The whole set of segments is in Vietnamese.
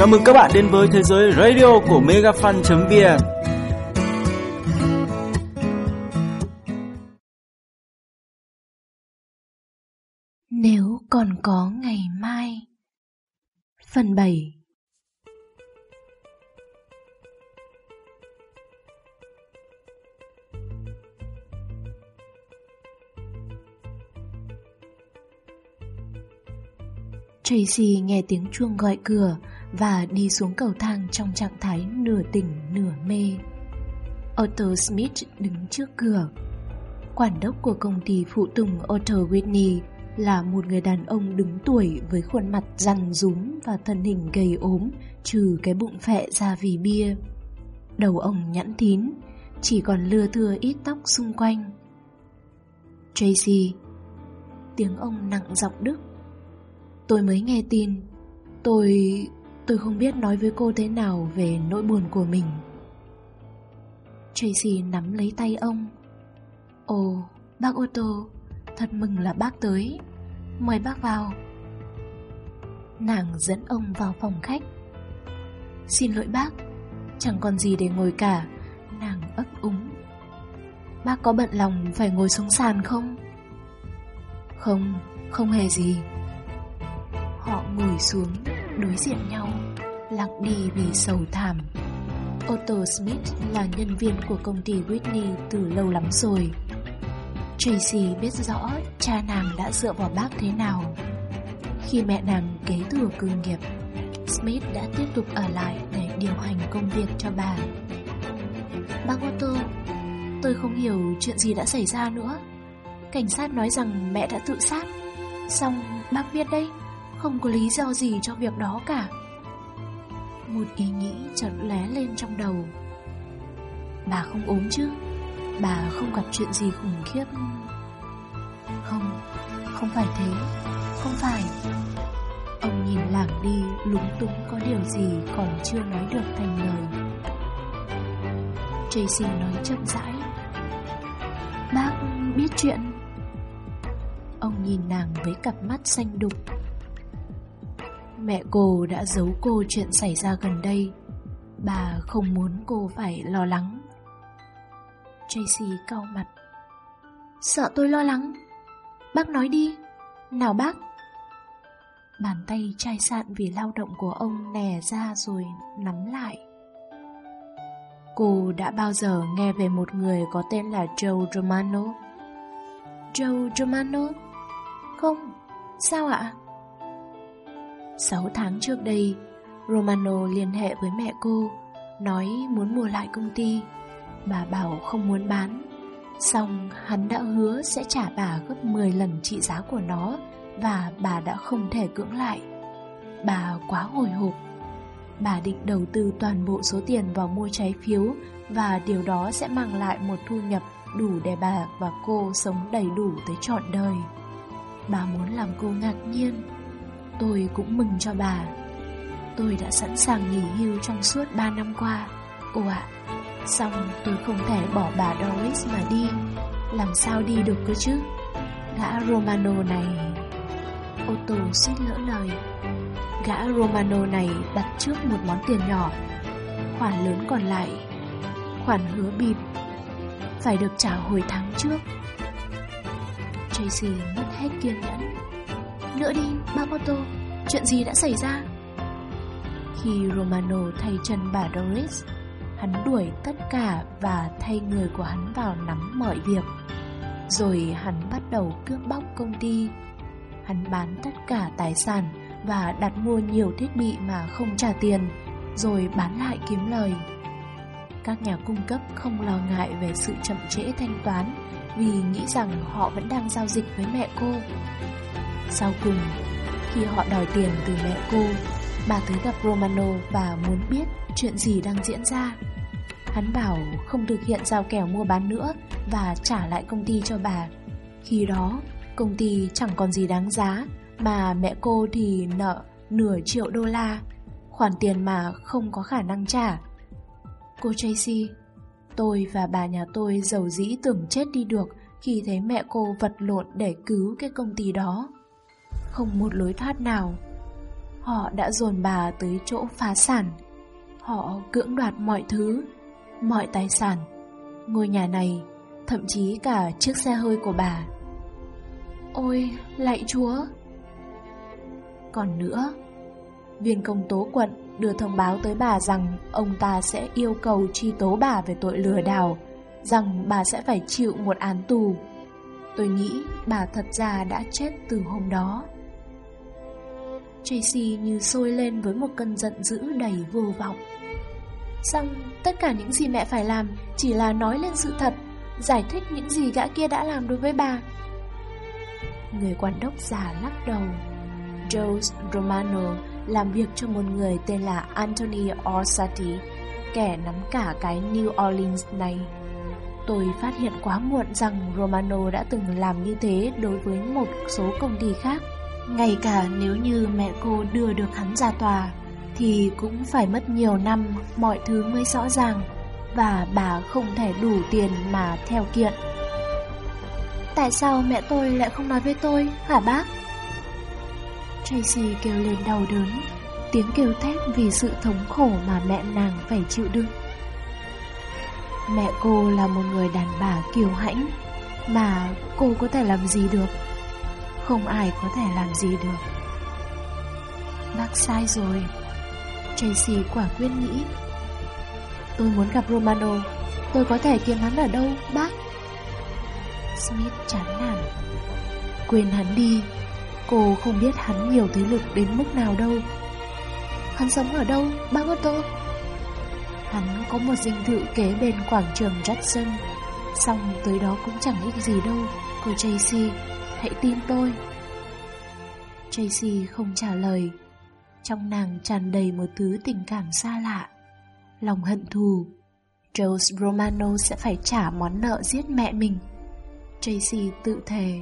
Chào mừng các bạn đến với thế giới radio của megafan.vn Nếu còn có ngày mai. Phần 7 Tracy nghe tiếng chuông gọi cửa và đi xuống cầu thang trong trạng thái nửa tỉnh nửa mê. Otto Smith đứng trước cửa. Quản đốc của công ty phụ tùng Otto Whitney là một người đàn ông đứng tuổi với khuôn mặt rằn rúm và thân hình gầy ốm trừ cái bụng phệ ra vì bia. Đầu ông nhẵn thín, chỉ còn lưa thưa ít tóc xung quanh. Tracy Tiếng ông nặng giọng Đức Tôi mới nghe tin Tôi tôi không biết nói với cô thế nào về nỗi buồn của mình. Tracy nắm lấy tay ông. Ồ, bác Otto Thật mừng là bác tới. Mời bác vào. Nàng dẫn ông vào phòng khách. Xin lỗi bác Chẳng còn gì để ngồi cả. Nàng ấp úng. Bác có bận lòng phải ngồi xuống sàn không? Không, không hề gì. Họ ngồi xuống, đối diện nhau, lặng đi vì sầu thảm. Otto Smith là nhân viên của công ty Whitney từ lâu lắm rồi. Tracy biết rõ cha nàng đã dựa vào bác thế nào. Khi mẹ nàng kế thừa cương nghiệp, Smith đã tiếp tục ở lại để điều hành công việc cho bà. Bác Otto, tôi không hiểu chuyện gì đã xảy ra nữa. Cảnh sát nói rằng mẹ đã tự sát. Xong bác biết đấy, không có lý do gì cho việc đó cả. Một ý nghĩ chợt lé lên trong đầu. Bà không ốm chứ? Bà không gặp chuyện gì khủng khiếp. Không, không phải thế. Không phải. Ông nhìn lảng đi lúng túng có điều gì còn chưa nói được thành lời. Tracy nói chậm rãi. Bác biết chuyện. Ông nhìn nàng với cặp mắt xanh đục. Mẹ cô đã giấu cô chuyện xảy ra gần đây. Bà không muốn cô phải lo lắng. Tracy cau mặt. Sợ tôi lo lắng. Bác nói đi. Nào bác? Bàn tay chai sạn vì lao động của ông nè ra rồi nắm lại. Cô đã bao giờ nghe về một người có tên là Joe Romano? Joe Romano? Không, sao ạ? 6 tháng trước đây, Romano liên hệ với mẹ cô, nói muốn mua lại công ty. Bà bảo không muốn bán. Xong hắn đã hứa sẽ trả bà gấp 10 lần trị giá của nó và bà đã không thể cưỡng lại. Bà quá hồi hộp. Bà định đầu tư toàn bộ số tiền vào mua trái phiếu và điều đó sẽ mang lại một thu nhập đủ để bà và cô sống đầy đủ tới trọn đời. Bà muốn làm cô ngạc nhiên Tôi cũng mừng cho bà. Tôi đã sẵn sàng nghỉ hưu trong suốt 3 năm qua. Cô ạ, Xong tôi không thể bỏ bà Doris mà đi. Làm sao đi được cơ chứ? Gã Romano này Otto suýt lỡ lời. Gã Romano này đặt trước một món tiền nhỏ. Khoản lớn còn lại, Khoản hứa bịp, Phải được trả hồi tháng trước. Tracy mất hết kiên nhẫn nữa đi, Mamoto, chuyện gì đã xảy ra? Khi Romano thay chân bà Doris, hắn đuổi tất cả và thay người của hắn vào nắm mọi việc. Rồi hắn bắt đầu cướp bóc công ty. Hắn bán tất cả tài sản và đặt mua nhiều thiết bị mà không trả tiền, rồi bán lại kiếm lời. Các nhà cung cấp không lo ngại về sự chậm trễ thanh toán vì nghĩ rằng họ vẫn đang giao dịch với mẹ cô. Sau cùng, khi họ đòi tiền từ mẹ cô, bà tới gặp Romano và muốn biết chuyện gì đang diễn ra. Hắn bảo không thực hiện giao kèo mua bán nữa và trả lại công ty cho bà. Khi đó, công ty chẳng còn gì đáng giá, mà mẹ cô thì nợ nửa triệu đô la, khoản tiền mà không có khả năng trả. Cô Tracy, tôi và bà nhà tôi giàu dĩ tưởng chết đi được khi thấy mẹ cô vật lộn để cứu cái công ty đó không một lối thoát nào. Họ đã dồn bà tới chỗ phá sản. Họ cưỡng đoạt mọi thứ, mọi tài sản, ngôi nhà này, thậm chí cả chiếc xe hơi của bà. Ôi, lạy chúa! Còn nữa, viên công tố quận đưa thông báo tới bà rằng ông ta sẽ yêu cầu truy tố bà về tội lừa đảo, rằng bà sẽ phải chịu một án tù. Tôi nghĩ bà thật ra đã chết từ hôm đó. Tracy như sôi lên với một cơn giận dữ đầy vô vọng. Xong, tất cả những gì mẹ phải làm chỉ là nói lên sự thật, giải thích những gì gã kia đã làm đối với bà. Người quản đốc già lắc đầu. Joe Romano làm việc cho một người tên là Anthony Orsatti, kẻ nắm cả cái New Orleans này. Tôi phát hiện quá muộn rằng Romano đã từng làm như thế đối với một số công ty khác. Ngay cả nếu như mẹ cô đưa được hắn ra tòa, thì cũng phải mất nhiều năm mọi thứ mới rõ ràng, và bà không thể đủ tiền mà theo kiện. Tại sao mẹ tôi lại không nói với tôi, hả bác? Tracy kêu lên đau đớn, tiếng kêu thét vì sự thống khổ mà mẹ nàng phải chịu đựng. Mẹ cô là một người đàn bà kiều hãnh, mà cô có thể làm gì được? Không ai có thể làm gì được. Bác sai rồi. Tracy quả quyết nghĩ. Tôi muốn gặp Romano, tôi có thể kiếm hắn ở đâu, bác? Smith chán nản. Quên hắn đi, cô không biết hắn nhiều thế lực đến mức nào đâu. Hắn sống ở đâu, bác Otto? Hắn có một dinh thự kế bên quảng trường Jackson Xong tới đó cũng chẳng ích gì đâu Cô Tracy, hãy tin tôi. Tracy không trả lời. Trong nàng tràn đầy một thứ tình cảm xa lạ. Lòng hận thù. Jose Romano sẽ phải trả món nợ giết mẹ mình. Tracy tự thề.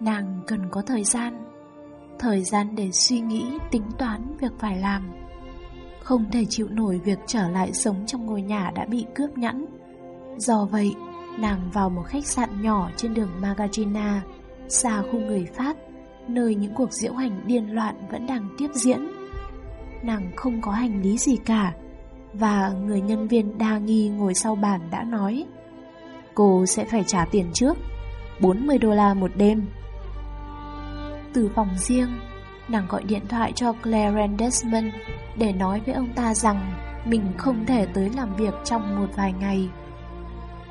Nàng cần có thời gian. Thời gian để suy nghĩ, tính toán việc phải làm. Không thể chịu nổi việc trở lại sống trong ngôi nhà đã bị cướp nhẫn Do vậy, nàng vào một khách sạn nhỏ trên đường Magagina Xa khu người Pháp Nơi những cuộc diễu hành điên loạn vẫn đang tiếp diễn Nàng không có hành lý gì cả Và người nhân viên đa nghi ngồi sau bàn đã nói Cô sẽ phải trả tiền trước 40 đô la một đêm từ phòng riêng, nàng gọi điện thoại cho Clarence Desmond để nói với ông ta rằng mình không thể tới làm việc trong một vài ngày.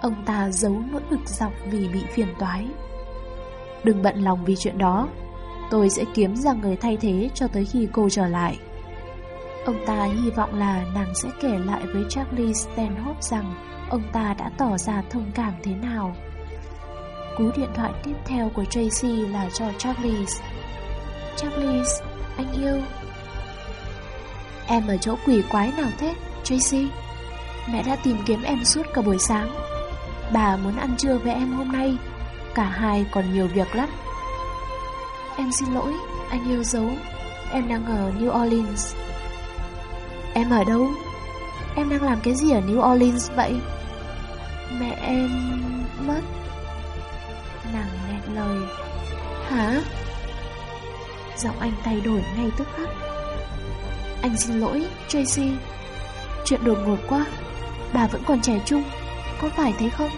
Ông ta giấu nỗi bực dọc vì bị phiền toái. Đừng bận lòng vì chuyện đó, tôi sẽ kiếm ra người thay thế cho tới khi cô trở lại. Ông ta hy vọng là nàng sẽ kể lại với Charlie Stanhope rằng ông ta đã tỏ ra thông cảm thế nào. Cú điện thoại tiếp theo của Tracy là cho Charlie. Charlie, anh yêu. Em ở chỗ quỷ quái nào thế, Tracy? Mẹ đã tìm kiếm em suốt cả buổi sáng. Bà muốn ăn trưa với em hôm nay. Cả hai còn nhiều việc lắm. Em xin lỗi, anh yêu dấu. Em đang ở New Orleans. Em ở đâu? Em đang làm cái gì ở New Orleans vậy? Mẹ em mất Nàng nghẹn lời Hả? Giọng anh thay đổi ngay tức khắc Anh xin lỗi Tracy Chuyện đột ngột quá Bà vẫn còn trẻ trung có phải thế không?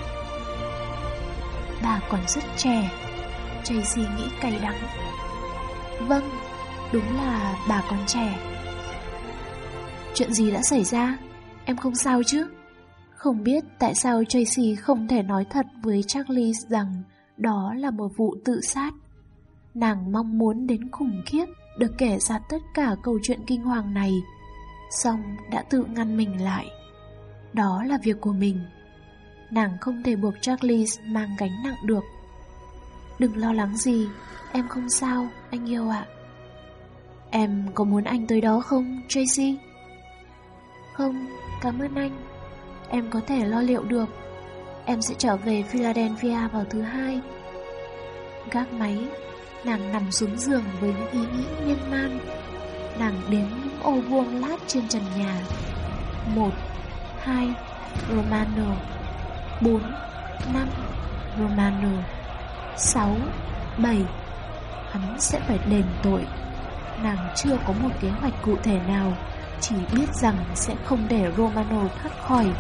Bà còn rất trẻ Tracy nghĩ cay đắng Vâng Đúng là bà còn trẻ Chuyện gì đã xảy ra Em không sao chứ Không biết tại sao Tracy không thể nói thật với Charlie rằng đó là một vụ tự sát. Nàng mong muốn đến khủng khiếp được kể ra tất cả câu chuyện kinh hoàng này, xong đã tự ngăn mình lại. Đó là việc của mình. Nàng không thể buộc Charlie mang gánh nặng được. Đừng lo lắng gì, em không sao, anh yêu ạ. Em có muốn anh tới đó không, Tracy? Không, cảm ơn anh. Em có thể lo liệu được. Em sẽ trở về Philadelphia vào thứ hai Gác máy Nàng nằm xuống giường với những ý nghĩ miên man Nàng đếm những ô vuông lát trên trần nhà một hai Romano bốn năm Romano sáu bảy hắn sẽ phải đền tội. Nàng chưa có một kế hoạch cụ thể nào, chỉ biết rằng sẽ không để Romano thoát khỏi,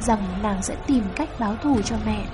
rằng nàng sẽ tìm cách báo thù cho mẹ.